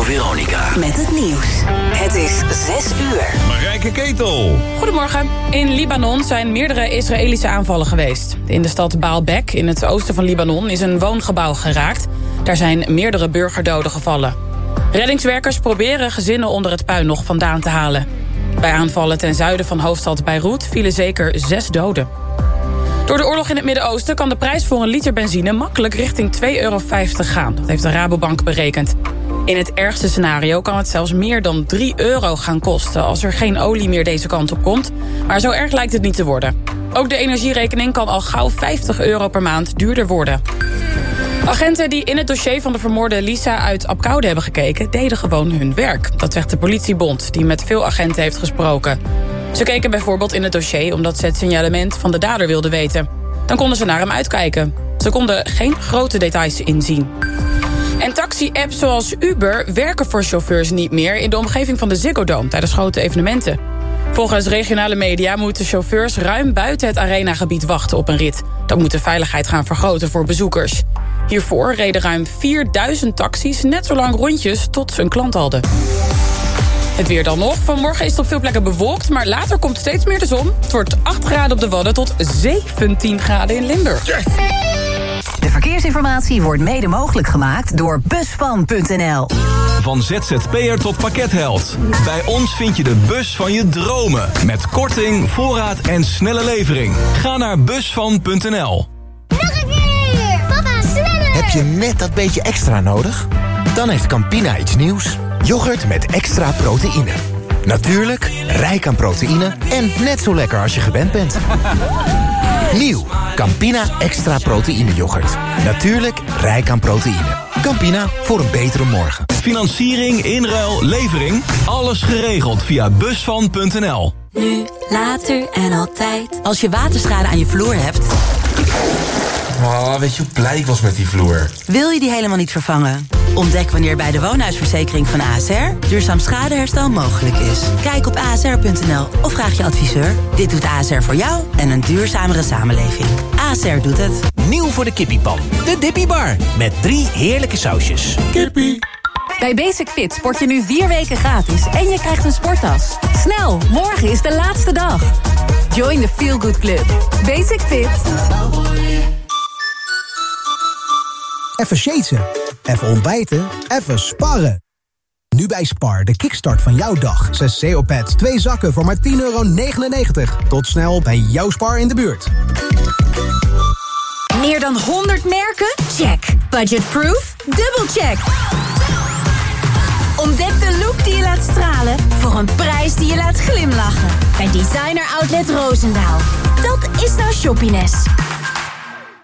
Radio Veronica. Met het nieuws. Het is 6 uur. Marijke Ketel. Goedemorgen. In Libanon zijn meerdere Israëlische aanvallen geweest. In de stad Baalbek, in het oosten van Libanon, is een woongebouw geraakt. Daar zijn meerdere burgerdoden gevallen. Reddingswerkers proberen gezinnen onder het puin nog vandaan te halen. Bij aanvallen ten zuiden van hoofdstad Beirut vielen zeker zes doden. Door de oorlog in het Midden-Oosten kan de prijs voor een liter benzine makkelijk richting 2,50 euro gaan. Dat heeft de Rabobank berekend. In het ergste scenario kan het zelfs meer dan 3 euro gaan kosten... als er geen olie meer deze kant op komt. Maar zo erg lijkt het niet te worden. Ook de energierekening kan al gauw 50 euro per maand duurder worden. Agenten die in het dossier van de vermoorde Lisa uit Apkoude hebben gekeken... deden gewoon hun werk. Dat zegt de politiebond, die met veel agenten heeft gesproken. Ze keken bijvoorbeeld in het dossier omdat ze het signalement van de dader wilden weten. Dan konden ze naar hem uitkijken. Ze konden geen grote details inzien. En taxi-apps zoals Uber werken voor chauffeurs niet meer... in de omgeving van de Ziggo Dome tijdens grote evenementen. Volgens regionale media moeten chauffeurs ruim buiten het arenagebied wachten op een rit. Dat moet de veiligheid gaan vergroten voor bezoekers. Hiervoor reden ruim 4000 taxis net zo lang rondjes tot ze een klant hadden. Het weer dan nog. Vanmorgen is het op veel plekken bewolkt, maar later komt steeds meer de zon. Het wordt 8 graden op de Wadden tot 17 graden in Limburg. De verkeersinformatie wordt mede mogelijk gemaakt door Busvan.nl. Van ZZP'er tot pakketheld. Bij ons vind je de bus van je dromen. Met korting, voorraad en snelle levering. Ga naar busvan.nl. Nog een keer! Papa, sneller! Heb je net dat beetje extra nodig? Dan heeft Campina iets nieuws. Yoghurt met extra proteïne. Natuurlijk, rijk aan proteïne en net zo lekker als je gewend bent. Nieuw, Campina extra proteïne yoghurt. Natuurlijk, rijk aan proteïne. Campina, voor een betere morgen. Financiering, inruil, levering. Alles geregeld via busvan.nl. Nu, later en altijd. Als je waterschade aan je vloer hebt... Oh, weet je hoe blij ik was met die vloer? Wil je die helemaal niet vervangen? Ontdek wanneer bij de woonhuisverzekering van ASR... duurzaam schadeherstel mogelijk is. Kijk op asr.nl of vraag je adviseur. Dit doet ASR voor jou en een duurzamere samenleving. ASR doet het. Nieuw voor de kippiepan. De Dippy Bar. Met drie heerlijke sausjes. Kippie. Bij Basic Fit sport je nu vier weken gratis en je krijgt een sporttas. Snel, morgen is de laatste dag. Join the Feel Good Club. Basic Fit. Even shaten, even ontbijten, even sparren. Nu bij Spar, de kickstart van jouw dag. 6 CO-pads, 2 zakken voor maar 10,99 euro. Tot snel bij jouw Spar in de buurt. Meer dan 100 merken? Check. Budgetproof? Dubbelcheck. Ontdek de look die je laat stralen voor een prijs die je laat glimlachen. Bij Designer Outlet Roosendaal. Dat is nou shoppiness.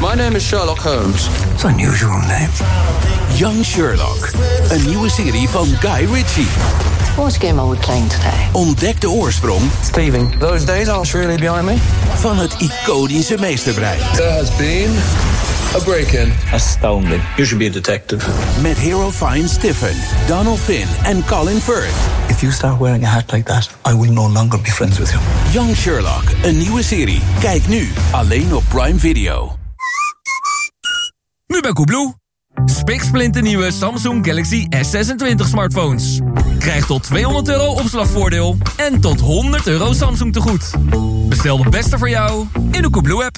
My name is Sherlock Holmes. It's an unusual name. Young Sherlock. Een nieuwe serie van Guy Ritchie. What game are we playing today? Ontdek de oorsprong. Steven, those days are surely behind me. Van het iconische meesterbrein. There has been a break-in. Astounding. You should be a detective. Met Hero Fine Stiffen, Donald Finn en Colin Firth. If you start wearing a hat like that, I will no longer be friends with you. Young Sherlock, een nieuwe serie. Kijk nu, alleen op Prime Video. Nu bij Koebloe. Spiksplinter nieuwe Samsung Galaxy S26 smartphones. Krijg tot 200 euro opslagvoordeel en tot 100 euro Samsung tegoed. Bestel de beste voor jou in de Koebloe app.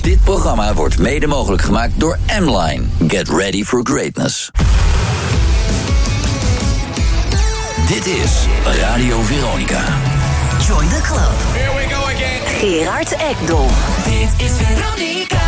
Dit programma wordt mede mogelijk gemaakt door M-Line. Get ready for greatness. Dit is Radio Veronica. Join the club. Here we go again. Gerard Ekdom. Dit is Veronica.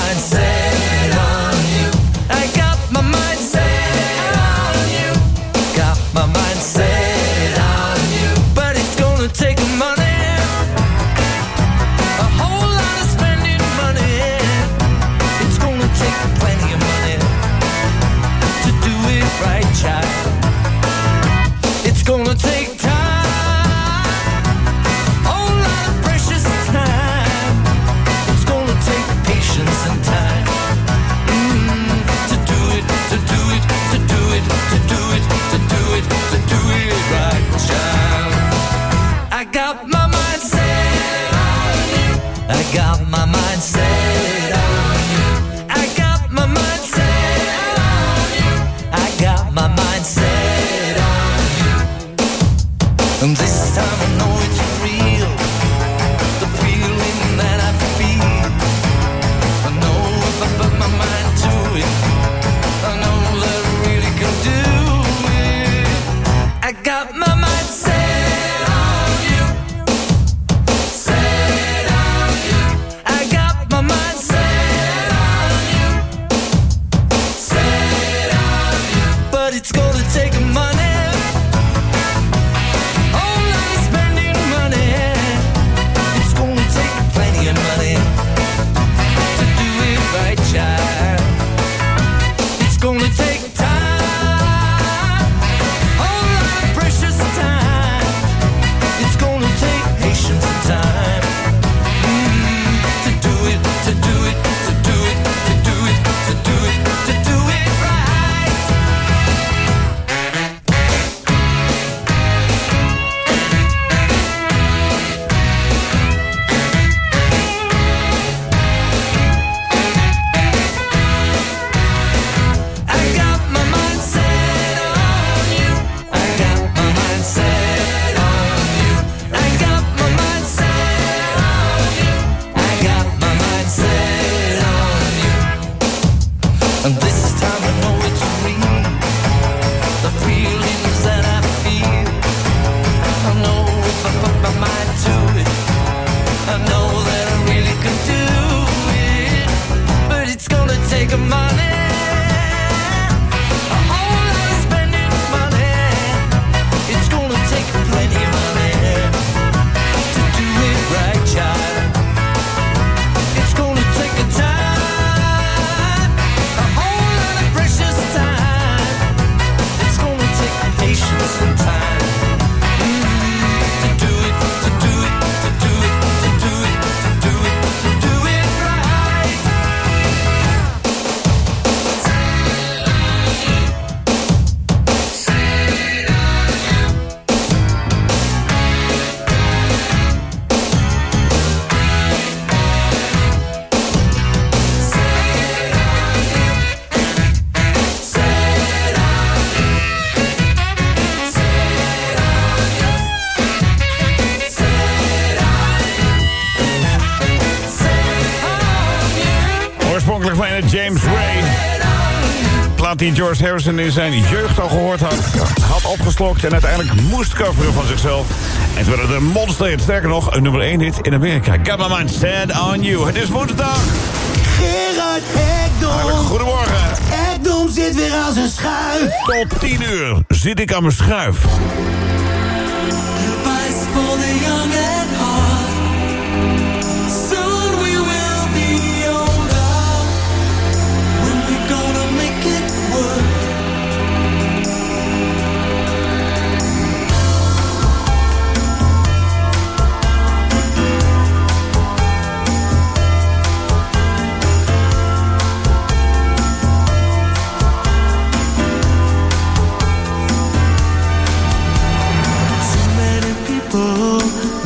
die George Harrison in zijn jeugd al gehoord had... had opgeslokt en uiteindelijk moest coveren van zichzelf. En het werd een monsterhit. Sterker nog, een nummer 1 hit in Amerika. Got my mind stand on you. Het is woensdag. Gerard Ekdom. Goedemorgen. Ekdom zit weer aan zijn schuif. Tot 10 uur zit ik aan mijn schuif.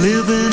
living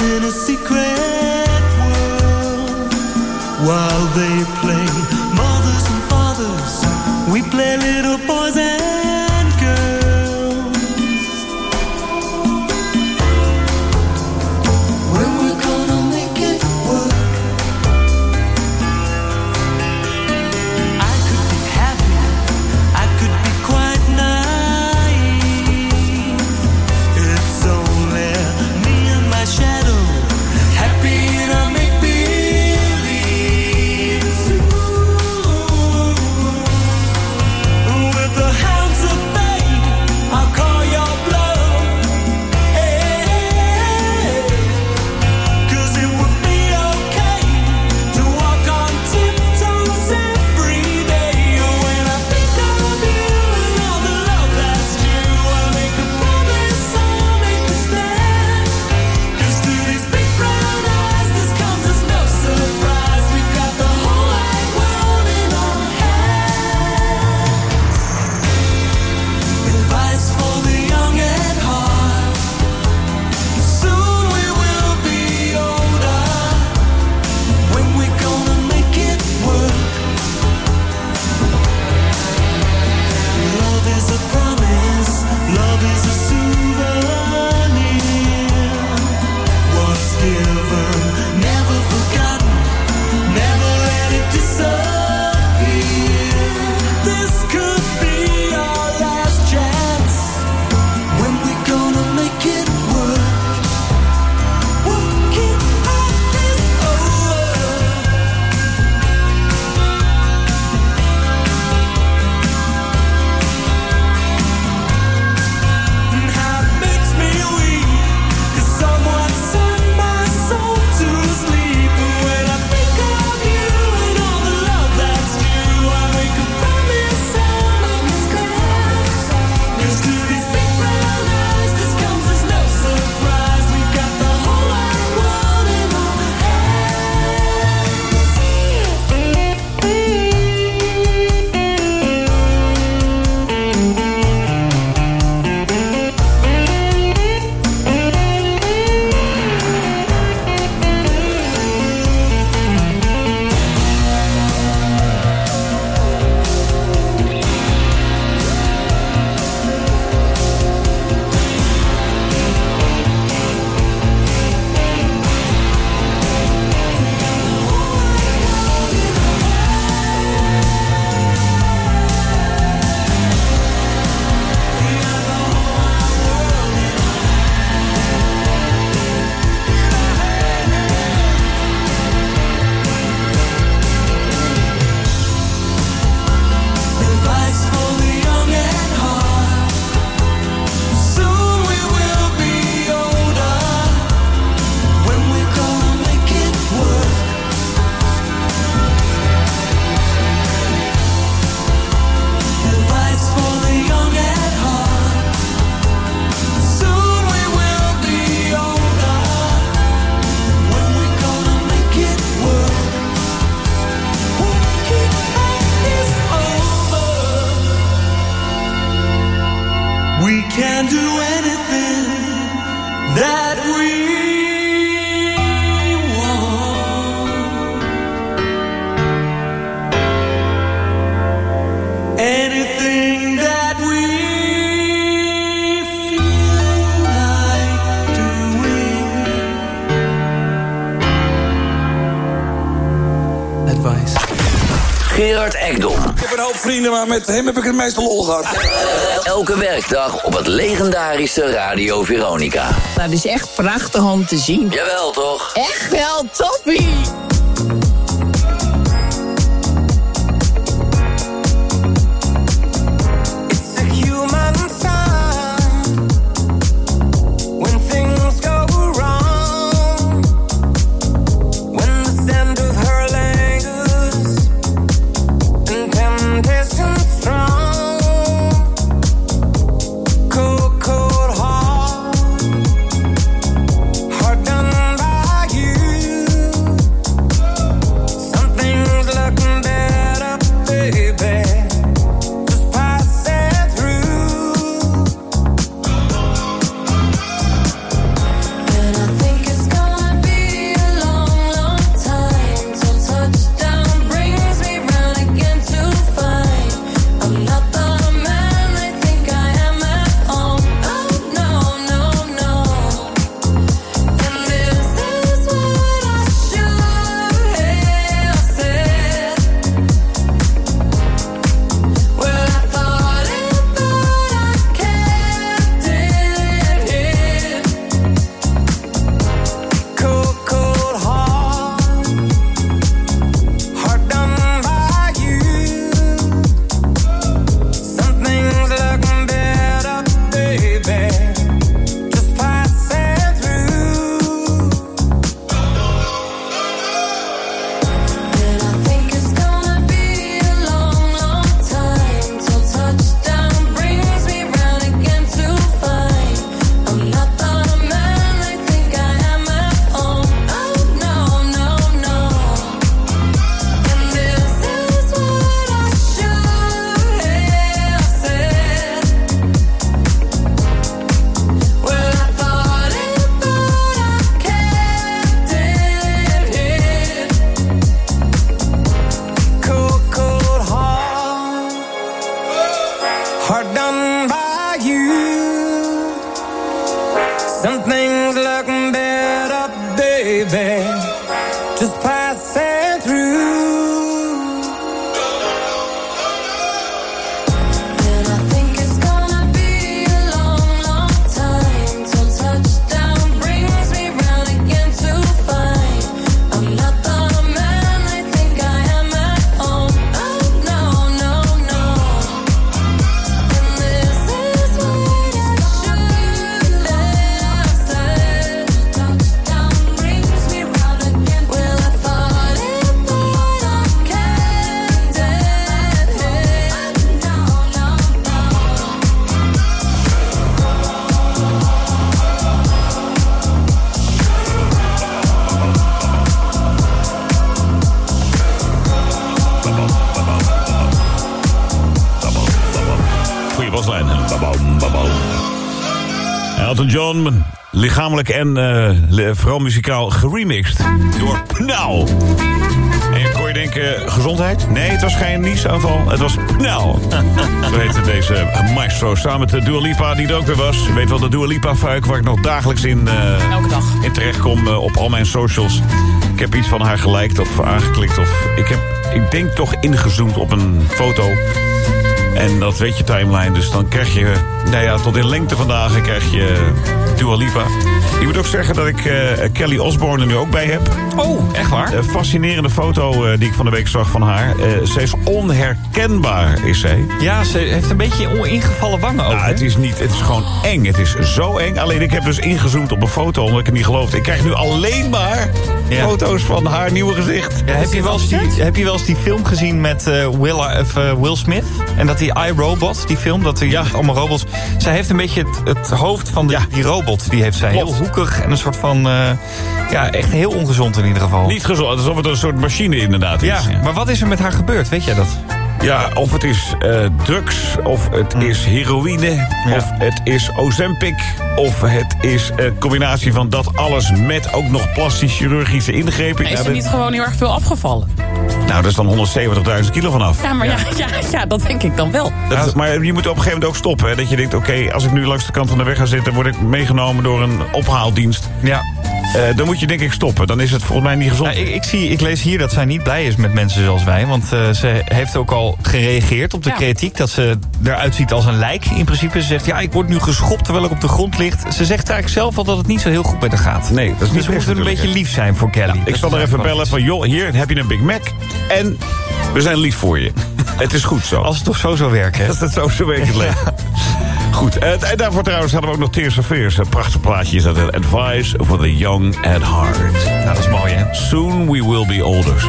Gerard Ekdom. Ik heb een hoop vrienden, maar met hem heb ik het meeste lol gehad. Elke werkdag op het legendarische Radio Veronica. Nou, Dat is echt prachtig om te zien. Jawel, toch? Echt wel, toppie! Lichamelijk en eh, vooral muzikaal geremixed door Pnau. En kon je denken, gezondheid? Nee, het was geen niesaanval, het was Pnau. Zo heette deze maestro, samen met de Dua Lipa, die er ook weer was. Je weet wel, de Dua Lipa-fuik, waar ik nog dagelijks in, eh, Elke dag. in terechtkom eh, op al mijn socials. Ik heb iets van haar geliked of aangeklikt. Of ik heb, ik denk toch ingezoomd op een foto. En dat weet je timeline, dus dan krijg je... Nou ja, tot in lengte vandaag krijg je Dua Lipa. Ik moet ook zeggen dat ik eh, Kelly Osbourne er nu ook bij heb. Oh, echt waar? Een fascinerende foto eh, die ik van de week zag van haar. Eh ze is onherkenbaar, is zij. Ja, ze heeft een beetje ingevallen wangen ook. Nou, het is niet, het is gewoon eng. Het is zo eng. Alleen ik heb dus ingezoomd op een foto omdat ik het niet geloofde. Ik krijg nu alleen maar foto's van haar nieuwe gezicht. Ja, heb, je wel eens die, heb je wel eens die film gezien met Will, of, Will Smith? En dat die iRobot, die film, dat die allemaal robots... Zij heeft een beetje het, het hoofd van de, die robot. Die heeft zij heel hoekig en een soort van... eh, ja, echt heel ongezond in ieder geval. Niet gezond, alsof het een soort machine inderdaad is. Ja, maar wat is er met haar gebeurd? Weet jij dat? Ja, of het is eh, drugs, of het is heroïne, of het is Ozempic... of het is een combinatie van dat alles met ook nog plastisch chirurgische ingrepen. Is Ja, er niet gewoon heel erg veel afgevallen? Nou, daar is dan 170.000 kilo vanaf. Ja, maar ja. Ja, ja, dat denk ik dan wel. Dat, maar je moet op een gegeven moment ook stoppen. Hè? Dat je denkt, oké, als ik nu langs de kant van de weg ga zitten... word ik meegenomen door een ophaaldienst. Ja. Eh, dan moet je denk ik stoppen. Dan is het volgens mij niet gezond. Nou, ik, ik, zie, ik lees hier dat zij niet blij is met mensen zoals wij. Want eh, ze heeft ook al gereageerd op de Ja. kritiek... dat ze eruit ziet als een lijk in principe. Ze zegt, ja, ik word nu geschopt terwijl ik op de grond ligt. Ze zegt eigenlijk zelf al dat het niet zo heel goed met haar gaat. Nee, dat is niet Dus we moeten een beetje lief zijn voor Kelly. ik zal er even bellen van... joh, hier heb je een Big Mac. En we zijn lief voor je. het is goed zo. Als het toch zo zou werken, hè? Als het zo zou werken, het leven. Goed, en daarvoor trouwens hadden we ook nog Tears of Fears. Een prachtig plaatje is dat. Advice for the young at heart. Nou, dat is mooi, hè? Soon we will be older.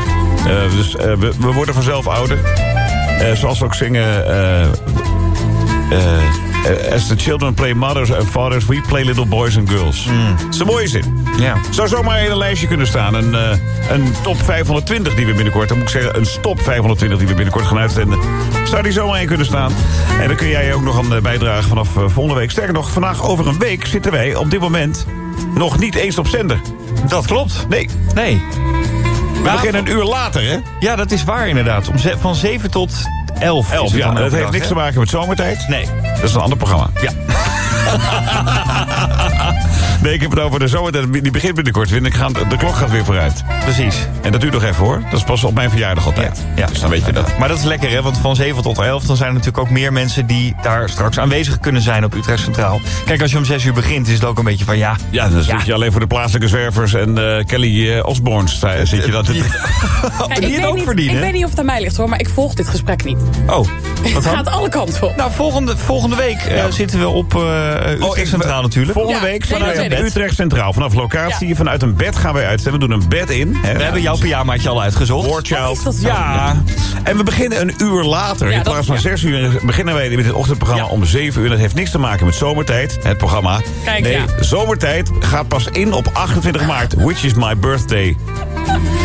Eh, dus eh, we, we worden vanzelf ouder. Eh, zoals we ook zingen... eh, as the children play mothers and fathers, we play little boys and girls. Dat is een mooie zin. Ja. Zou zomaar in een lijstje kunnen staan. Een, eh, een top 520 die we binnenkort... dan moet ik zeggen, een stop 520 die we binnenkort gaan uitzenden... zou die zomaar in kunnen staan. En dan kun jij ook nog aan eh, bijdragen vanaf eh, volgende week. Sterker nog, vandaag over een week zitten wij op dit moment... nog niet eens op zender. Dat klopt. Nee. Nee. We beginnen een uur later, hè? Ja, dat is waar inderdaad. Om van 7 tot 11. is 11, het ja. Dat heeft niks te maken met zomertijd. Nee. Dat is een ander programma. Ja. nee, ik heb het over de zomertijd. Die begint binnenkort weer. ik ga, de klok gaat weer vooruit. Precies. En dat duurt nog even, hoor. Dat is pas op mijn verjaardag altijd. Ja. Dus dan weet je dat. Maar dat is lekker, hè? Want van 7 tot 11 dan zijn er natuurlijk ook meer mensen... die daar straks aanwezig kunnen zijn op Utrecht Centraal. Kijk, als je om 6 uur begint, is het ook een beetje van... ja, Ja, dan zit je alleen voor de plaatselijke zwervers en eh, Kelly eh, Osborne sta- zit je dat. Ja, die ik, het weet ook niet, verdienen. ik weet niet of het aan mij ligt hoor, maar ik volg dit gesprek niet. Oh, Het wat gaat alle kanten op. Nou, volgende, volgende week eh, zitten we op eh Utrecht Oh, ik- Centraal natuurlijk. Volgende Ja, week vanuit. Utrecht Centraal. Vanaf locatie, vanuit een bed gaan wij uitzenden. We doen een bed in. Hè. We hebben jouw pyjamaatje al uitgezocht. Warchild. Ja. En we beginnen een uur later. Ja, in plaats van ja. zes uur beginnen wij met het ochtendprogramma Ja. om zeven uur. Dat heeft niks te maken met zomertijd, het programma. Kijk, nee, ja. zomertijd gaat pas in op 28 maart. Which is my birthday.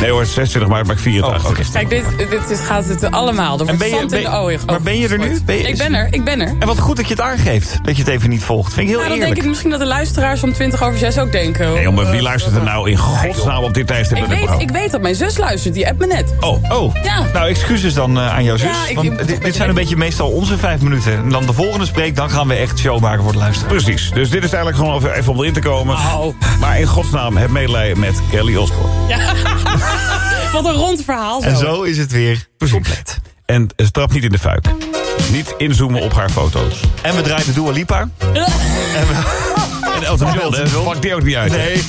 Nee hoor, 26 maart ben ik 84. Oh, oké. Kijk, dit, dit, dit gaat het allemaal. Er wordt ben je- zand in ben- de ogen. maar ben je er nu? Ben je- ik ben er, ik ben er. En wat goed dat je het aangeeft. Dat je het even niet volgt. Vind ik heel Nou, dan eerlijk. denk ik misschien dat de luisteraars om 20 over 6 ook denken. Nee, maar wie luistert er nou in godsnaam op dit tijdstip Ik weet, ik weet dat mijn zus luistert, die appt me net. Oh, Oh, Ja. nou excuses dan eh, aan jouw zus. Ja, ik- want dit, een dit zijn een beetje- meestal onze vijf minuten. En dan de volgende spreekt, dan gaan we echt show maken voor het luisteren. Precies. Dus dit is eigenlijk gewoon even- even om erin te komen. Oh. Maar in godsnaam, heb medelijden met Kelly Osbourne. Wat een rond verhaal zo. En zo is het weer compleet. En ze trapt niet in de fuik. Niet inzoomen op haar foto's. En we draaien de Dua Lipa. En we... En Elton John, hè? Die ook niet uit. Nee.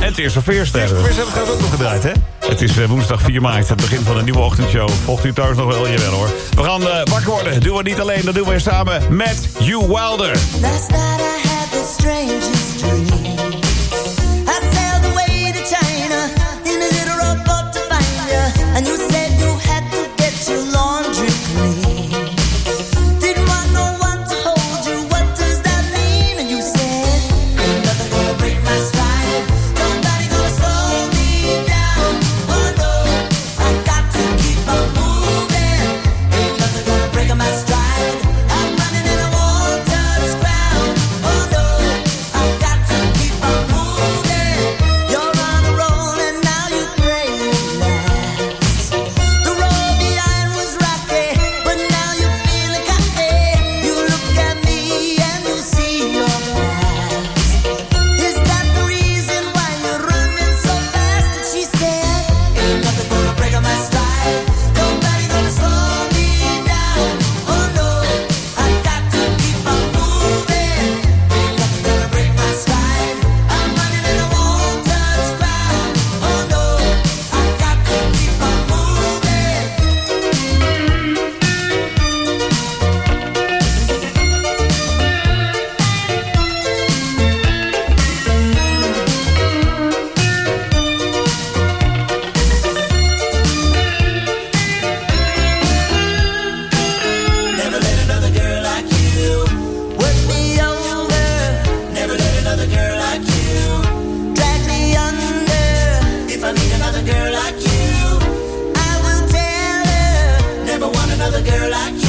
En het is Veers Eerst hebben we ook nog gedraaid, hè? Het is eh, woensdag 4 maart, het begin van een nieuwe ochtendshow. Volgt u trouwens nog wel? Jawel hoor. We gaan eh, wakker worden. Doen we niet alleen, dat doen we samen met Hugh Wilder. Last night I had the strangest dream. girl like you.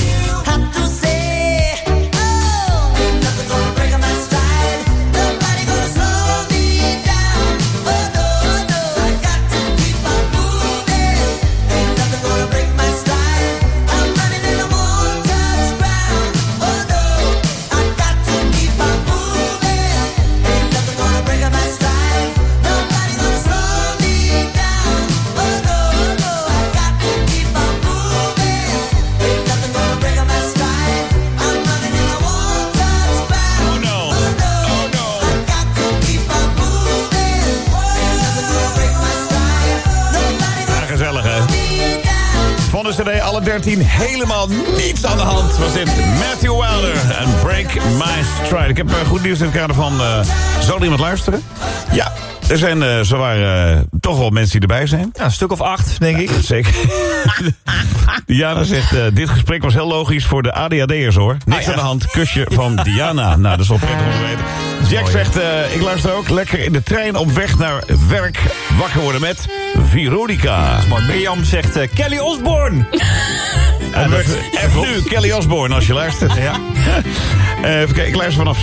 13 helemaal niets aan de hand was dit Matthew Wilder en Break My Stride. Ik heb eh, goed nieuws in het kader van eh zal iemand luisteren? Ja, er zijn uh, zowaar toch wel mensen die erbij zijn. Ja, een stuk of acht, denk ik. Zeker. Diana zegt, eh, dit gesprek was heel logisch voor de ADHD'ers hoor. Niks aan de hand, kusje van Diana. Nou, dat is wel prettig om te weten. Jack zegt, eh, ik luister ook lekker in de trein op weg naar werk. Wakker worden met Veronica. Dat mooi. Mirjam zegt eh, Kelly Osborne. En, en nu Kelly Osborne als je luistert. Ja. Eh, even kijken, ik luister vanaf,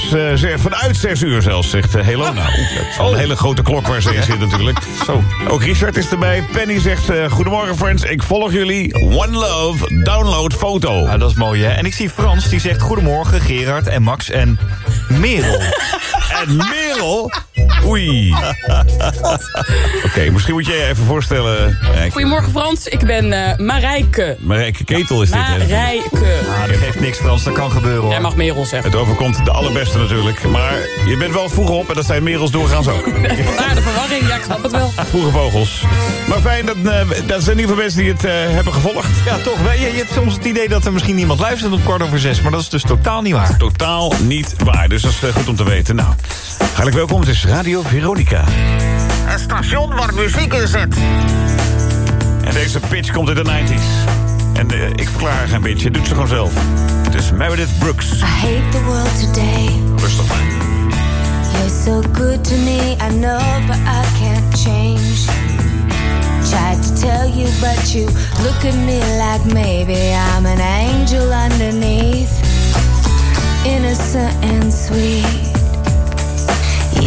vanuit 6 uur zelfs, zegt eh, Helona. Is wel een hele grote klok waar ze in zit natuurlijk. Zo. Ook Richard is erbij. Penny zegt, eh, goedemorgen friends, ik volg jullie. One love, download foto. Ja, dat is mooi, hè? En ik zie Frans, die zegt goedemorgen, Gerard en Max en Merel. en Merel? Oei. Oké, misschien moet je je even voorstellen. Goedemorgen Frans, ik ben eh Marijke. Marijke Ketel is dit, hè? Marijke. Ah, dat geeft niks, Frans. Dat kan gebeuren, hoor. Jij mag Merel zeggen. Het overkomt de allerbeste natuurlijk. Maar je bent wel vroeg op en dat zijn Merels doorgaans ook. Vandaar de verwarring, ja ik snap het wel. Vroege vogels. Maar fijn, dat, eh, dat zijn in ieder geval mensen die het eh, hebben gevolgd. Ja, toch. wel. Je, je hebt soms het idee dat er misschien niemand luistert om kwart over zes. Maar dat is dus totaal niet waar. Totaal niet waar, dus dat is eh, goed om te weten. Nou, hartelijk welkom, het is Radio Veronica. Een station waar muziek in zit. En deze pitch komt uit de 90s. En ik verklaar geen beetje, doet ze gewoon zelf. Is Meredith Brooks. I hate the world today. Rustig maar. You're so good to me, I know, but I can't change. Tried to tell you, but you look at me like maybe I'm an angel underneath. Innocent and sweet.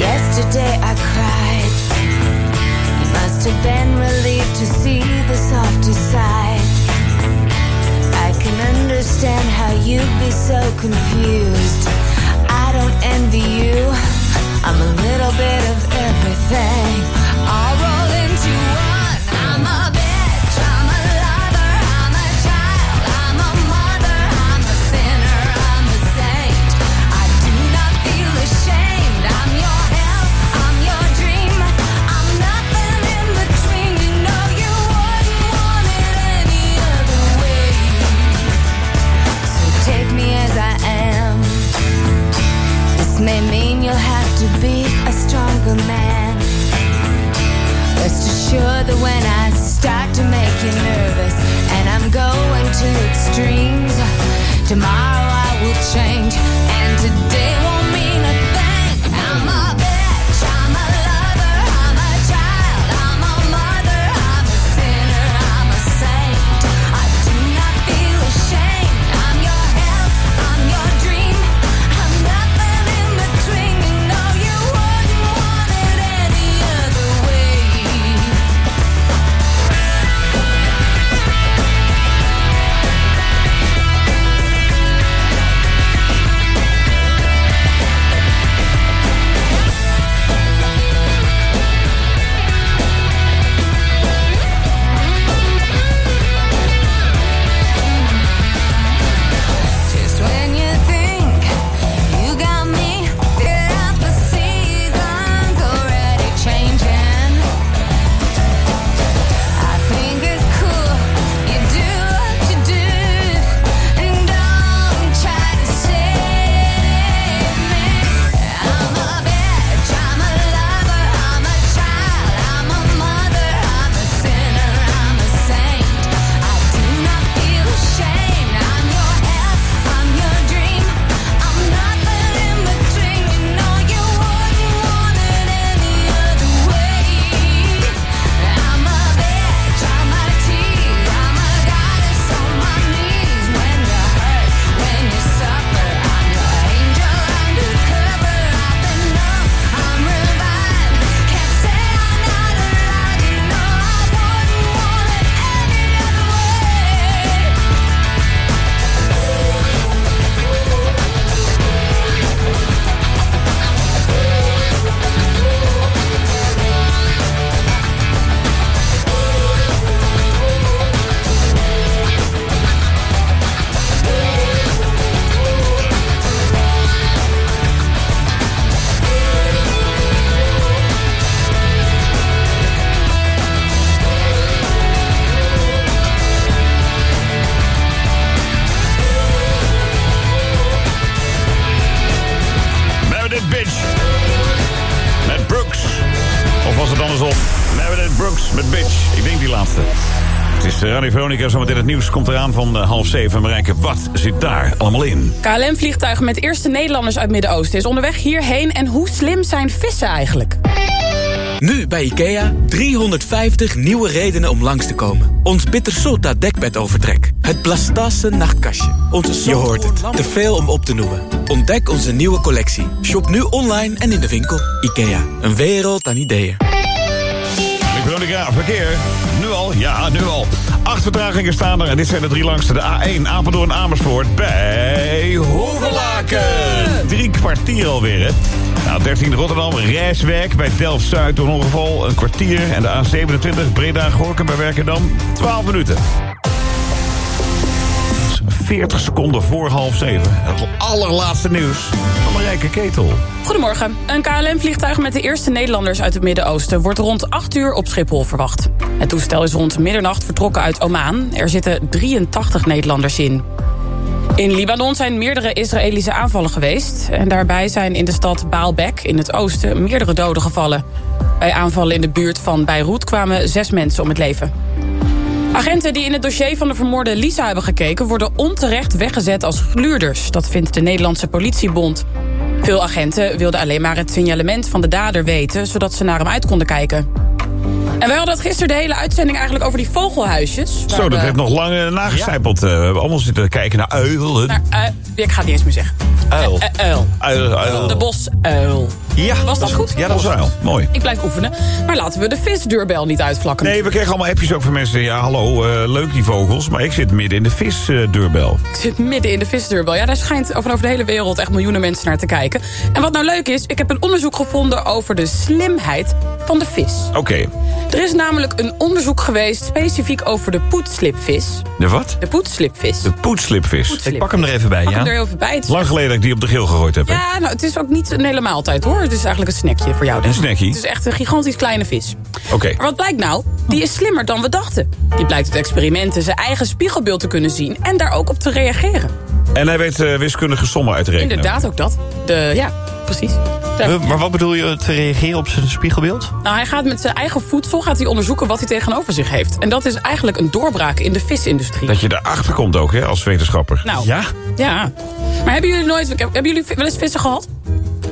Yesterday I cried. You must have been relieved to see the softer side. Understand how you'd be so confused. I don't envy you. I'm a little bit of everything. All man. Rest assured that when I start to make you nervous and I'm going to extremes, tomorrow I Radio Veronica, zometeen het nieuws komt eraan van eh, half zeven. Marijke, wat zit daar allemaal in? KLM-vliegtuig met eerste Nederlanders uit Midden-Oosten is onderweg hierheen. En hoe slim zijn vissen eigenlijk? Nu bij IKEA 350 nieuwe redenen om langs te komen. Ons Bittersota dekbedovertrek. Het Blastase nachtkastje. Onze Je hoort het. Te veel om op te noemen. Ontdek onze nieuwe collectie. Shop nu online en in de winkel. IKEA. Een wereld aan ideeën. Veronica, verkeer. Ja, nu al. Acht vertragingen staan er en dit zijn de drie langste. De A1 Apeldoorn Amersfoort bij Hoevelaken. Drie kwartier alweer, hè? Nou, 13 Rotterdam, Rijswijk bij Delft-Zuid door een ongeval. Een kwartier. En de A27 Breda-Gorkum bij Werkendam. 12 minuten. 40 seconden voor half zeven. Het allerlaatste nieuws van Marijke Ketel. Goedemorgen. Een KLM-vliegtuig met de eerste Nederlanders uit het Midden-Oosten... wordt rond 8 uur op Schiphol verwacht. Het toestel is rond middernacht vertrokken uit Oman. Er zitten 83 Nederlanders in. In Libanon zijn meerdere Israëlische aanvallen geweest. En daarbij zijn in de stad Baalbek in het oosten meerdere doden gevallen. Bij aanvallen in de buurt van Beirut kwamen zes mensen om het leven. Agenten die in het dossier van de vermoorde Lisa hebben gekeken... worden onterecht weggezet als gluurders. Dat vindt de Nederlandse politiebond. Veel agenten wilden alleen maar het signalement van de dader weten... zodat ze naar hem uit konden kijken. En wij hadden het gisteren de hele uitzending eigenlijk over die vogelhuisjes. Zo, dat we- heeft nog lang nagecijpeld. Eh, we hebben allemaal zitten kijken naar uilen. Naar, ik ga het niet eens meer zeggen. Uil. Eh, uil. Uil, uil. De bosuil. Ja, Was dat goed? Ja, dat was uil. Mooi. Ik blijf oefenen. Maar laten we de visdeurbel niet uitvlakken. Nee, we kregen allemaal appjes ook van mensen. Ja, hallo, eh, leuk die vogels. Maar ik zit midden in de visdeurbel. Ik zit midden in de visdeurbel. Ja, daar schijnt over, over de hele wereld echt miljoenen mensen naar te kijken. En wat nou leuk is, ik heb een onderzoek gevonden over de slimheid van de vis. Oké. Er is namelijk een onderzoek geweest specifiek over de poetslipvis. De wat? De poetslipvis. De poetslipvis. Poetslip. Ik pak hem er even bij, Pak ja. hem er even bij. Het is Lang geleden dat ik die op de grill gegooid heb. Ja, nou, het is ook niet een hele maaltijd hoor. Het is eigenlijk een snackje voor jou. Een ik. snackie? Het is echt een gigantisch kleine vis. Oké. Maar wat blijkt nou? Die is slimmer dan we dachten. Die blijkt uit experimenten zijn eigen spiegelbeeld te kunnen zien... en daar ook op te reageren. En hij weet eh, wiskundige sommen uit te rekenen. Inderdaad ook dat. De, ja, precies. Ja. Maar wat bedoel je te reageren op zijn spiegelbeeld? Nou, hij gaat met zijn eigen voedsel gaat hij onderzoeken wat hij tegenover zich heeft. En dat is eigenlijk een doorbraak in de visindustrie. Dat je erachter komt ook, hè, als wetenschapper. Nou, ja? Ja. Maar hebben jullie nooit... Hebben jullie wel eens vissen gehad?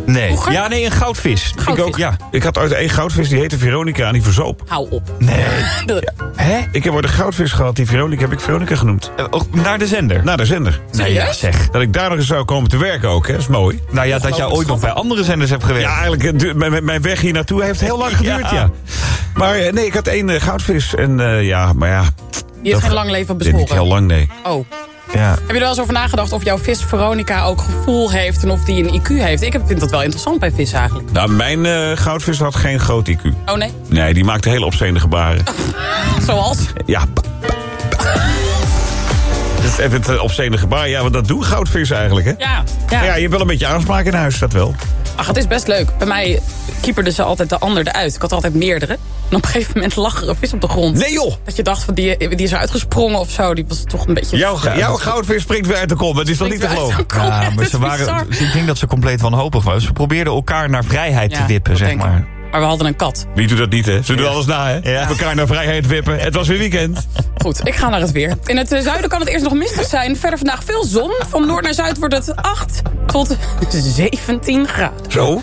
Nee. Vroeger? Ja, nee, een goudvis. Goudvis. Ik ook, ja. Ik had uit één goudvis, die heette Veronica en die verzoop. Hou op. Nee. Hè? Ik heb ooit een goudvis gehad, die Veronica heb ik Veronica genoemd. ook naar de zender? Naar de zender. Nee, ja, zeg. Dat ik daar nog eens zou komen te werken ook, hè. Dat is mooi. Nou ja, dat jij ooit nog bij andere zenders hebt gewerkt. Ja, eigenlijk, du- mijn, mijn weg hier naartoe heeft heel lang geduurd, ja. Ja. Maar eh, nee, ik had één eh, goudvis en eh, ja, maar ja... Heeft dat- geen lang leven Nee, Niet bezworen. heel lang, nee. Oh. Ja. Heb je er wel eens over nagedacht of jouw vis Veronica ook gevoel heeft... en of die een IQ heeft? Ik vind dat wel interessant bij vis eigenlijk. Nou, mijn eh, goudvis had geen groot IQ. Oh nee? Nee, die maakte hele opzene gebaren. Zoals? Ja. even het eh, opzene gebaar. Ja, want dat doen goudvissen eigenlijk, hè? Ja. ja. Ja, je hebt wel een beetje aanspraak in huis, dat wel. Ach, het is best leuk. Bij mij kieperden ze altijd de ander eruit. Ik had altijd meerdere. En op een gegeven moment lag er een vis op de grond. Nee joh! Dat je dacht, van die, die is eruit gesprongen of zo. Die was toch een beetje... Jouw, jouw goudvis springt weer uit de kom. Het is toch niet te geloven? Ja, maar ze waren, ik denk dat ze compleet wanhopig waren. Ze probeerden elkaar naar vrijheid Ja, te wippen, zeg maar. Maar we hadden een kat. Wie doet dat niet, hè? Ze doen alles na, hè? Ja. Elkaar naar vrijheid wippen. Het was weer weekend. Goed, ik ga naar het weer. In het eh, zuiden kan het eerst nog mistig zijn. Verder vandaag veel zon. Van noord naar zuid wordt het 8 tot 17 graden. Zo.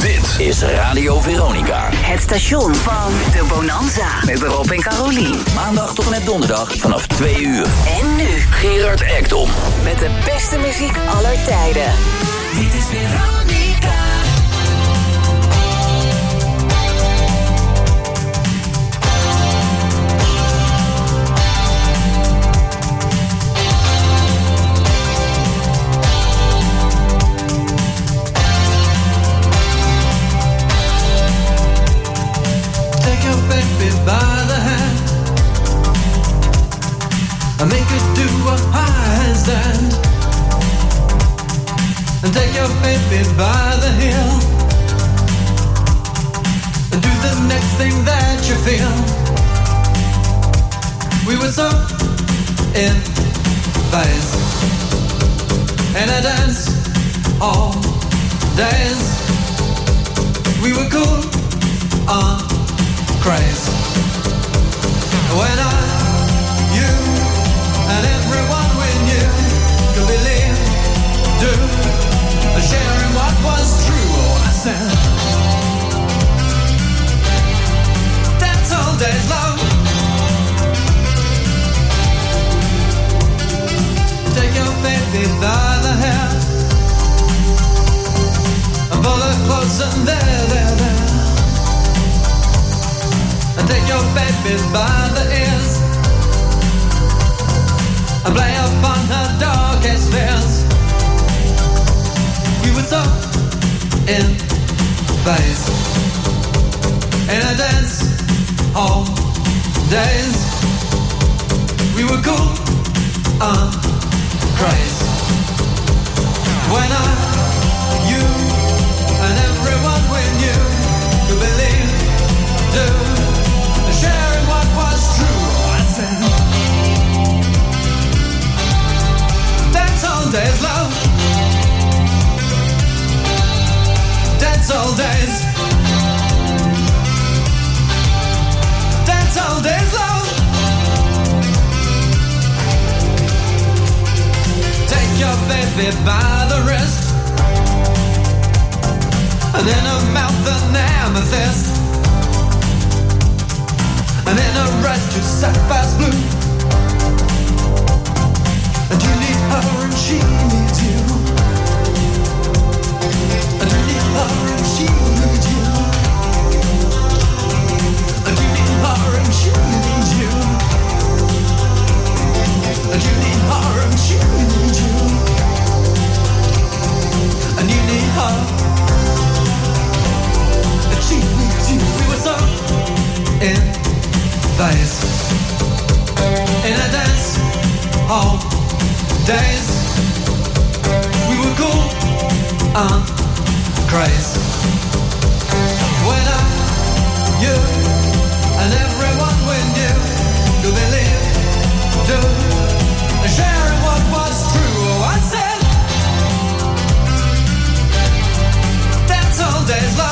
Dit is Radio Veronica. Het station van de Bonanza. Met Rob en Carolien. Maandag tot en met donderdag vanaf 2 uur. En nu Gerard Ekdom. met de beste muziek aller tijden. Dit is Veronica. Take by the hand and make her do. And take your baby by the heel and do the next thing that you feel. We were so in phase and I all days. We were cool on craze. When I, you, and everyone in phase in a dance hall days. We were cool and crazy when I, you, and everyone we knew could believe, do, sharing what was true. I said, that's all days, And you need her and she needs you crazy When I, you and everyone days love.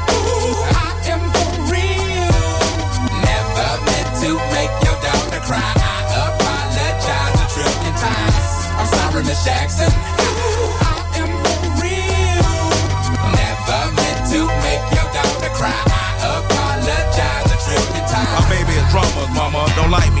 Sorry, Jackson. Ooh, I am for real. Never meant to make your daughter cry. I apologize a trillion times. My baby is drama, mama. Don't like me.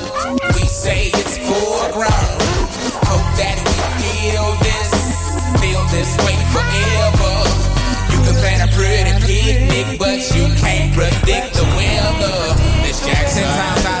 Feel this, feel this way forever. You can plan a pretty picnic, but you can't predict the weather. Miss Jackson times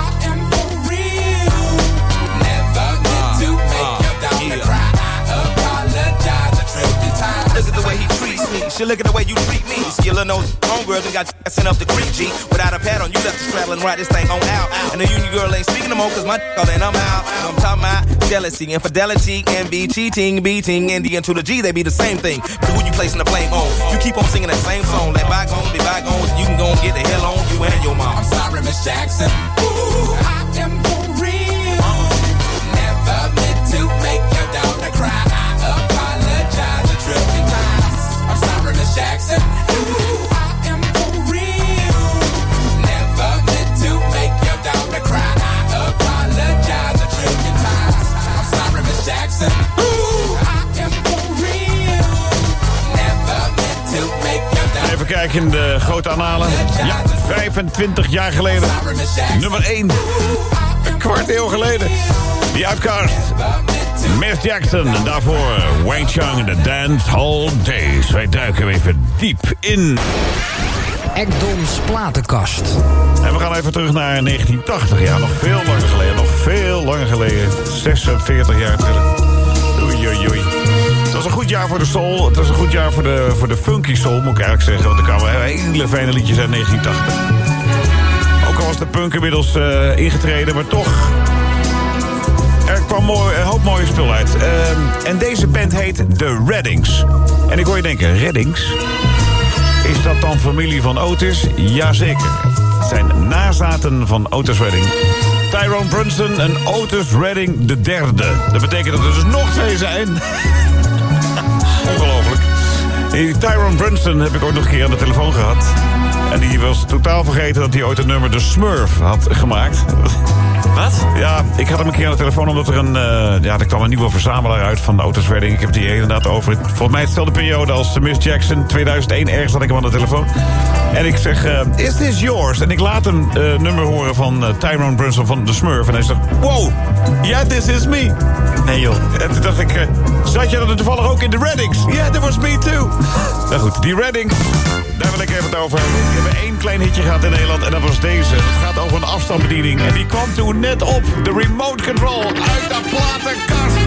She look at the way you treat me. Skillin' those homegirls and got sent up the creek, G. Without a pad on, you left the straddle and this thing on out. And the union girl ain't speaking no more, cause my call and I'm out. I'm talking about jealousy, infidelity, envy, cheating, beating, and the to the G, they be the same thing. But who you placing the blame on? You keep on singing that same song. Let bygones be bygones, you can go and get the hell on you and your mom. I'm sorry, Miss Jackson. Ooh, I am Even kijken in de grote analen. Ja, 25 jaar geleden. Nummer 1. Een kwart eeuw geleden. Die Outcast. Miss Jackson. En daarvoor Wang Chung en de Dance Hall Days. Wij duiken even diep in. Ekdoms platenkast. En we gaan even terug naar 1980. Ja, nog veel langer geleden. Nog veel langer geleden. 46 jaar terug. Het was een goed jaar voor de soul. Het was een goed jaar voor de, voor de funky soul, moet ik eigenlijk zeggen. Want er kwamen hele fijne liedjes uit 1980. Ook al was de punk inmiddels eh, ingetreden, maar toch... Er kwam mooi, een hoop mooie spul uit. Ehm, en deze band heet The Reddings. En ik hoor je denken, Reddings? Is dat dan familie van Otis? Jazeker. Het zijn nazaten van Otis Redding. Tyrone Brunson en Otis Redding de derde. Dat betekent dat er dus nog twee zijn. Ongelooflijk. Die Tyrone Brunson heb ik ook nog een keer aan de telefoon gehad. En die was totaal vergeten dat hij ooit het nummer The Smurf had gemaakt. Wat? Ja, ik had hem een keer aan de telefoon omdat er een... eh, ja, er kwam een nieuwe verzamelaar uit van Otis Redding. Ik heb die inderdaad over... Volgens mij hetzelfde periode als Miss Jackson. 2001, ergens had ik hem aan de telefoon. En ik zeg, eh, is this yours? En ik laat een eh, nummer horen van Tyrone Brunson van The Smurf. En hij zegt, wow, yeah, this is me. Nee joh. En toen dacht ik, zat je dan toevallig ook in de Reddings? Yeah, that was me too. nou goed, die Reddings, daar wil ik even het over hebben. Die hebben één klein hitje gehad in Nederland en dat was deze. Het gaat over een afstandsbediening. En die kwam toen net op, de remote control, uit de platenkast.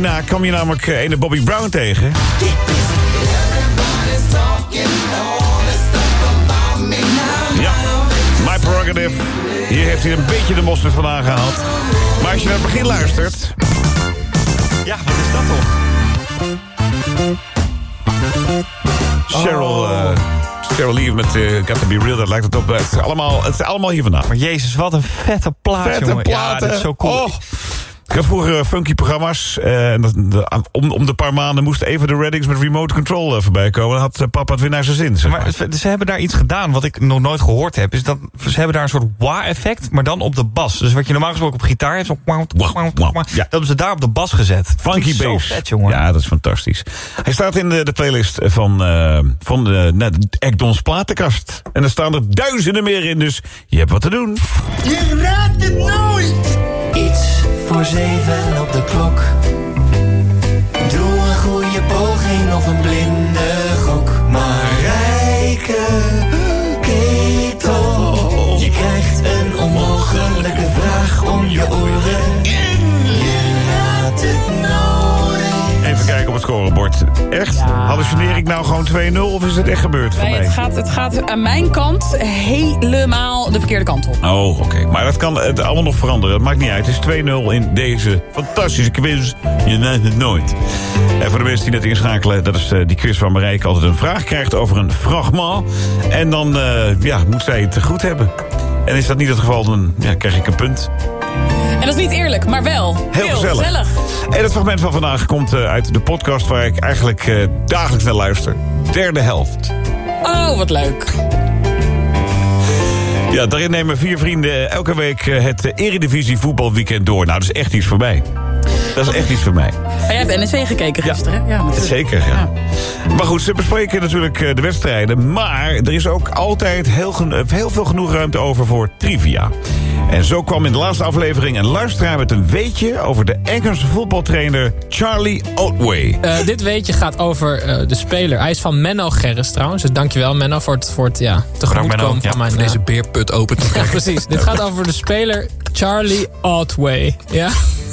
Hierna kwam je namelijk eh, ene Bobby Brown tegen. Ja, My Prerogative. Hier heeft hij een beetje de mosterd vandaan gehaald. Maar als je naar het begin luistert... Ja, wat is dat toch? Cheryl, eh Cheryl Lee met eh, Got To Be Real, dat lijkt het op. Het is allemaal, het is allemaal hier vandaan. Maar jezus, wat een vette plaat, Vette jongen. Ja, dat is zo cool. Oh. Ik had vroeger eh, funky programma's. eh, en om, om de paar maanden moesten even de Reddings met remote control eh, voorbij komen. Dan had papa het weer naar zijn zin. Zeg maar. Maar ze hebben daar iets gedaan wat ik nog nooit gehoord heb. Is dat ze hebben daar een soort wah-effect, maar dan op de bas. Dus wat je normaal gesproken op gitaar hebt, zo wah, wah, wah, wah, dat hebben ze daar op de bas gezet. Funky bass. vet, jongen. Ja, dat is fantastisch. Hij staat in de, de playlist van, eh, van de, de Ekdons platenkast. En er staan er duizenden meer in, dus je hebt wat te doen. Je raadt het nooit. Iets voor zeven op de klok. Doe een goede poging of een blinde gok. Maar rijke ketel. Je krijgt een onmogelijke vraag om je oren. Even kijken op het scorebord. Echt? Hallucineer ik nou gewoon 2-0 of is het echt gebeurd voor Nee, mij? het gaat, het gaat aan mijn kant helemaal de verkeerde kant op. Oh, oké. Maar dat kan het allemaal nog veranderen. Het maakt niet uit. Het is 2-0 in deze fantastische quiz. Je neemt het nooit. En voor de mensen die net inschakelen... dat is eh, die quiz waar Marijke altijd een vraag krijgt over een fragment. En dan eh, ja, moet zij het goed hebben. En is dat niet het geval, dan ja, krijg ik een punt. En dat is niet eerlijk, maar wel Heel gezellig. En het fragment van vandaag komt eh, uit de podcast... waar ik eigenlijk eh, dagelijks naar luister. Derde helft. Oh, wat leuk. Ja, daarin nemen vier vrienden elke week eh, het Eredivisie voetbalweekend door. Nou, dat is echt iets voor mij. Dat is echt iets voor mij. Maar jij hebt NEC gekeken gisteren, hè? Ja, natuurlijk. Zeker, ja. Maar goed, ze bespreken natuurlijk eh, de wedstrijden. Maar er is ook altijd heel, eh, heel veel genoeg ruimte over voor trivia. En zo kwam in de laatste aflevering een luisteraar met een weetje... over de Engelse voetbaltrainer Charlie Otway. Eh, dit weetje gaat over eh, de speler. Hij is van Menno Gerris trouwens. Dus dankjewel Menno voor het, voor het ja, tegemoetkomen Ja, van mijn... voor deze beerput open te trekken. precies. Dit gaat over de speler Charlie Otway. Ja?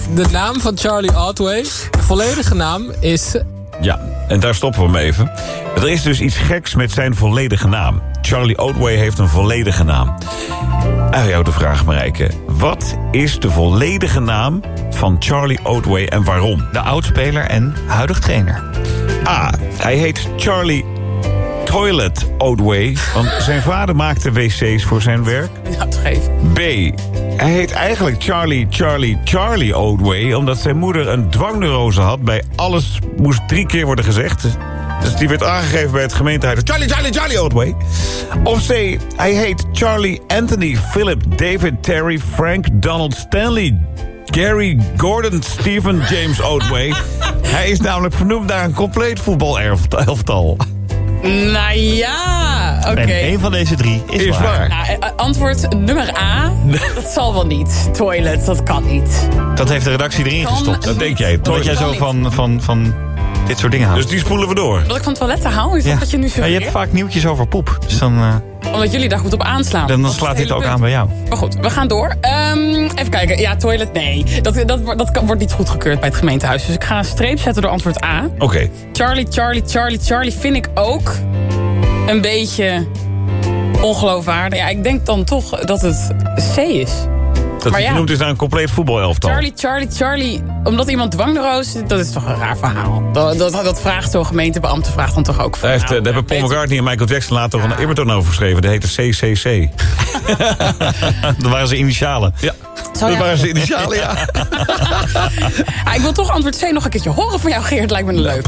De naam van Charlie Otway, de volledige naam is... Ja, en daar stoppen we hem even. Er is dus iets geks met zijn volledige naam. Charlie Otway heeft een volledige naam. Aan jou de vraag, Marijke. Wat is de volledige naam van Charlie Otway en waarom? De oudspeler en huidig trainer. A. Hij heet Charlie Toilet Otway, want zijn vader maakte wc's voor zijn werk. Ja, toch even. B. Hij heet eigenlijk Charlie Charlie Charlie Otway... omdat zijn moeder een dwangneurose had. Bij alles moest drie keer worden gezegd. Dus die werd aangegeven bij het gemeentehuis. Charlie Charlie Charlie Otway. Of C. Hij heet Charlie Anthony Philip David Terry Frank Donald Stanley... Gary Gordon Stephen James Otway. Hij is namelijk vernoemd naar een compleet voetbalelftal. Nou ja, oké. En één van deze drie is, Is waar. Nou, eh, antwoord nummer A, dat zal wel niet. Toilet, dat kan niet. Dat heeft de redactie erin Kan- gestopt. Dat denk jij. Omdat jij zo niet. van, van, van dit soort dingen houdt. Dus die spoelen we door. Dat ik van toiletten hou, is dat wat je nu Ja, je hebt vaak nieuwtjes over poep. Dus dan, eh, Omdat jullie daar goed op aanslaan. dan, Dat is slaat dit ook punt. aan bij jou. Maar goed, we gaan door. Ehm, even kijken. Ja, toilet, nee. Dat, dat, wordt- dat kan- wordt niet goedgekeurd bij het gemeentehuis. Dus ik ga een streep zetten door antwoord A. Oké. Charlie, Charlie, Charlie, Charlie vind ik ook een beetje ongeloofwaardig. Ja, ik denk dan toch dat het C is. Dat Maar hij ja. genoemd is naar een compleet voetbalelftal. Charlie, Charlie, Charlie. Omdat iemand dwangneurose is, dat is toch een raar verhaal. Dat, dat, dat vraagt zo'n gemeentebeambte vraagt dan toch ook van. Daar, heeft, eh, nou, daar hebben Paul McCartney en Michael Jackson later nog een Everton over geschreven. Dat heette CCC. Dat waren ze initialen. Ja, dat waren ze initialen, ja. Ah, ik wil toch antwoord C nog een keertje horen van jou, Geert. Lijkt me leuk.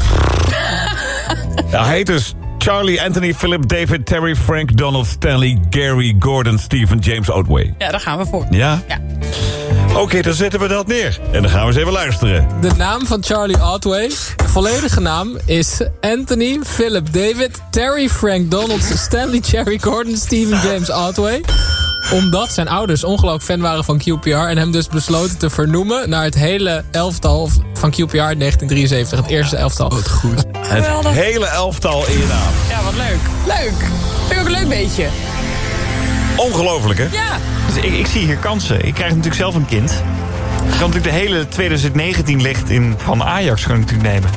Hij heet dus Charlie Anthony Philip David Terry Frank Donald Stanley Gary Gordon Stephen James Otway. Ja, daar gaan we voor. Ja? Ja. Oké, dan zetten we dat neer. En dan gaan we eens even luisteren. De naam van Charlie Otway, de volledige naam is Anthony Philip David Terry Frank Donald Stanley Cherry Gordon Stephen James Otway. Omdat zijn ouders ongelooflijk fan waren van QPR... en hem dus besloten te vernoemen naar het hele elftal van QPR in 1973. Het eerste elftal. Wat goed. Het hele elftal in je naam. Ja, wat leuk. Leuk. Vind ik ook een leuk beetje. Ongelooflijk, hè? Ja. Dus ik, ik zie hier kansen. Ik krijg natuurlijk zelf een kind. Ik kan natuurlijk de hele 2019 licht in van Ajax ik natuurlijk nemen.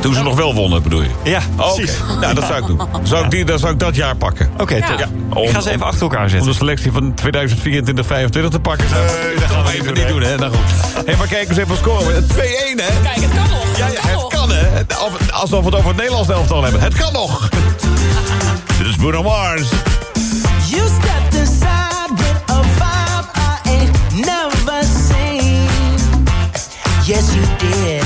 Toen ze nog wel wonnen, bedoel je? Ja, Oké, precies. nou, dat zou ik doen. Zou ik die, dan zou ik dat jaar pakken. Oké, Ja. top. Ik ga ze even achter elkaar zetten. Om de selectie van 2024, 25 te pakken. Zou ik dat gaan we even niet doen, hè? Nou goed. Hé, maar kijk eens even scoren. 2-1, hè? Kijk, het kan nog. Ja, ja, het kan, hè? Of- Alsof we het over het Nederlands elftal hebben. Het kan nog. Dit is Bruno Mars. You stepped inside with a vibe I ain't never seen. Yes, you did.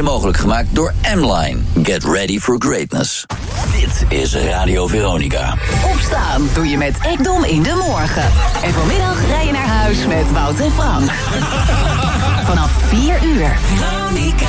Mede mogelijk gemaakt door M-Line. Get ready for greatness. Dit is Radio Veronica. Opstaan doe je met Ekdom in de morgen. En vanmiddag rij je naar huis met Wout en Frank. Vanaf 4 uur. Veronica.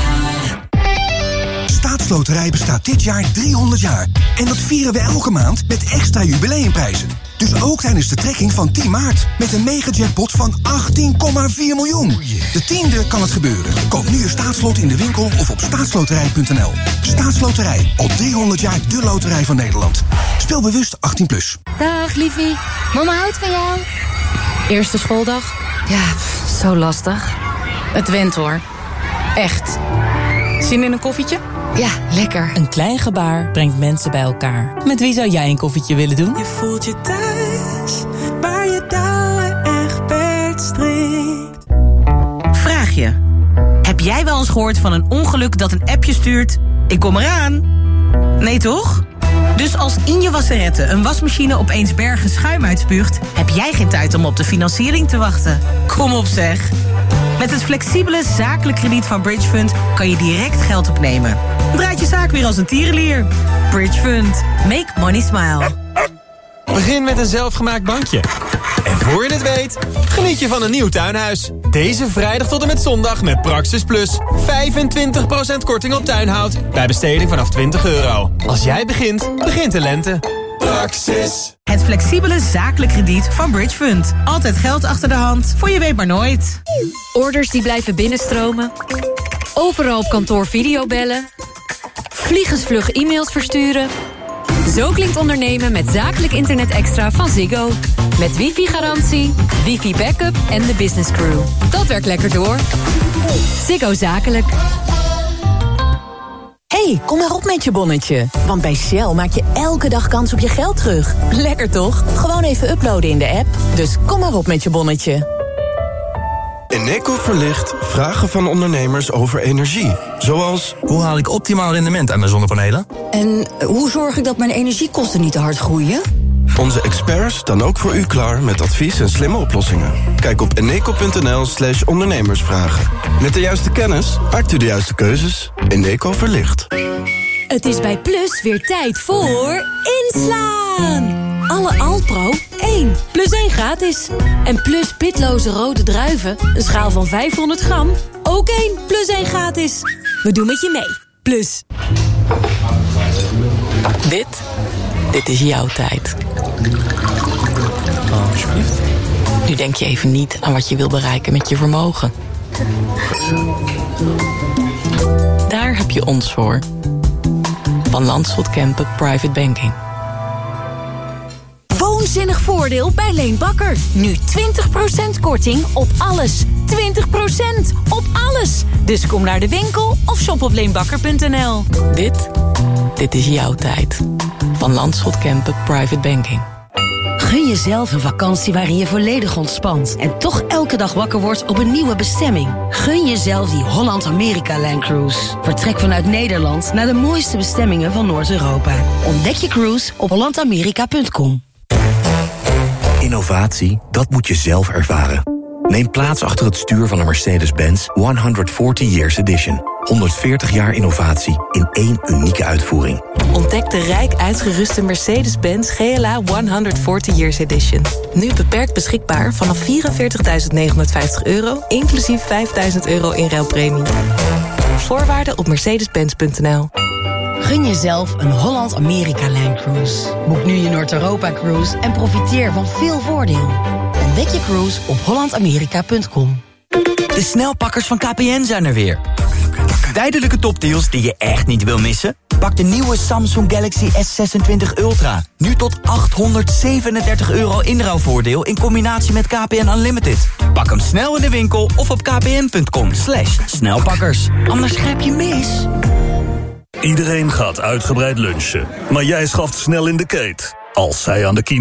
Staatsloterij bestaat dit jaar 300 jaar. En dat vieren we elke maand met extra jubileumprijzen. Dus ook tijdens de trekking van 10 maart. Met een megajackpot van 18,4 miljoen. De tiende kan het gebeuren. Koop nu een staatslot in de winkel of op staatsloterij.nl. Staatsloterij, al 300 jaar de loterij van Nederland. Speel bewust 18+. Plus. Dag liefie, mama houdt van jou. Eerste schooldag? Ja, zo lastig. Het went hoor. Echt. Zin in een koffietje? Ja, lekker. Een klein gebaar brengt mensen bij elkaar. Met wie zou jij een koffietje willen doen? Je voelt je thuis, waar je touwen echt strikt. Vraag je. Heb jij wel eens gehoord van een ongeluk dat een appje stuurt... Ik kom eraan? Nee toch? Dus als in je wasseretten een wasmachine opeens bergen schuim uitspuugt... heb jij geen tijd om op de financiering te wachten. Kom op zeg. Met het flexibele zakelijk krediet van Bridge Fund kan je direct geld opnemen. Draait je zaak weer als een tierenlier. Bridge Fund. Make money smile. Begin met een zelfgemaakt bankje. En voor je het weet, geniet je van een nieuw tuinhuis. Deze vrijdag tot en met zondag met Praxis Plus. 25% korting op tuinhout bij besteding vanaf 20 euro. Als jij begint, begint de lente. Praxis. Het flexibele zakelijk krediet van Bridge Fund. Altijd geld achter de hand, voor je weet maar nooit. Orders die blijven binnenstromen. Overal op kantoor videobellen. Vliegensvlug e-mails versturen. Zo klinkt ondernemen met zakelijk internet extra van Ziggo. Met wifi-garantie, wifi-backup en de business crew. Dat werkt lekker door. Ziggo Zakelijk. Hey, kom maar op met je bonnetje. Want bij Shell maak je elke dag kans op je geld terug. Lekker toch? Gewoon even uploaden in de app. Dus kom maar op met je bonnetje. Eneco verlicht vragen van ondernemers over energie. Zoals... Hoe haal ik optimaal rendement aan mijn zonnepanelen? En hoe zorg ik dat mijn energiekosten niet te hard groeien? Onze experts staan ook voor u klaar met advies en slimme oplossingen. Kijk op eneco.nl slash ondernemersvragen. Met de juiste kennis maakt u de juiste keuzes. Eneco verlicht. Het is bij Plus weer tijd voor inslaan. Alle Alpro 1 plus 1 gratis. En Plus pitloze rode druiven, een schaal van 500 gram, ook 1 plus 1 gratis. We doen met je mee. Plus. Dit, dit is jouw tijd. Oh, alsjeblieft. Nu denk je even niet aan wat je wil bereiken met je vermogen. Daar heb je ons voor. Van Landschot Kempen Private Banking. Woonzinnig voordeel bij Leen Bakker. Nu 20% korting op alles. 20% op alles. Dus kom naar de winkel of shop op leenbakker.nl. Dit, dit is jouw tijd. Van Landschot Kempen Private Banking. Gun jezelf een vakantie waarin je volledig ontspant... en toch elke dag wakker wordt op een nieuwe bestemming. Gun jezelf die Holland-Amerika-Line Cruise. Vertrek vanuit Nederland naar de mooiste bestemmingen van Noord-Europa. Ontdek je cruise op hollandamerika.com. Innovatie, dat moet je zelf ervaren. Neem plaats achter het stuur van een Mercedes-Benz 140 Years Edition. 140 jaar innovatie in één unieke uitvoering. Ontdek de rijk uitgeruste Mercedes-Benz GLA 140 Years Edition. Nu beperkt beschikbaar vanaf 44.950 euro... inclusief 5.000 euro in ruilpremie. Voorwaarden op mercedes-benz.nl. Gun jezelf een Holland-Amerika-Line Cruise. Boek nu je Noord-Europa-cruise en profiteer van veel voordeel. Ontdek je cruise op hollandamerika.com. De snelpakkers van KPN zijn er weer. Tijdelijke topdeals die je echt niet wil missen? Pak de nieuwe Samsung Galaxy S26 Ultra. Nu tot 837 euro inruilvoordeel in combinatie met KPN Unlimited. Pak hem snel in de winkel of op kpn.com slash snelpakkers. Anders grijp je mis. Iedereen gaat uitgebreid lunchen. Maar jij schaft snel in de keet. Als zij aan de kiem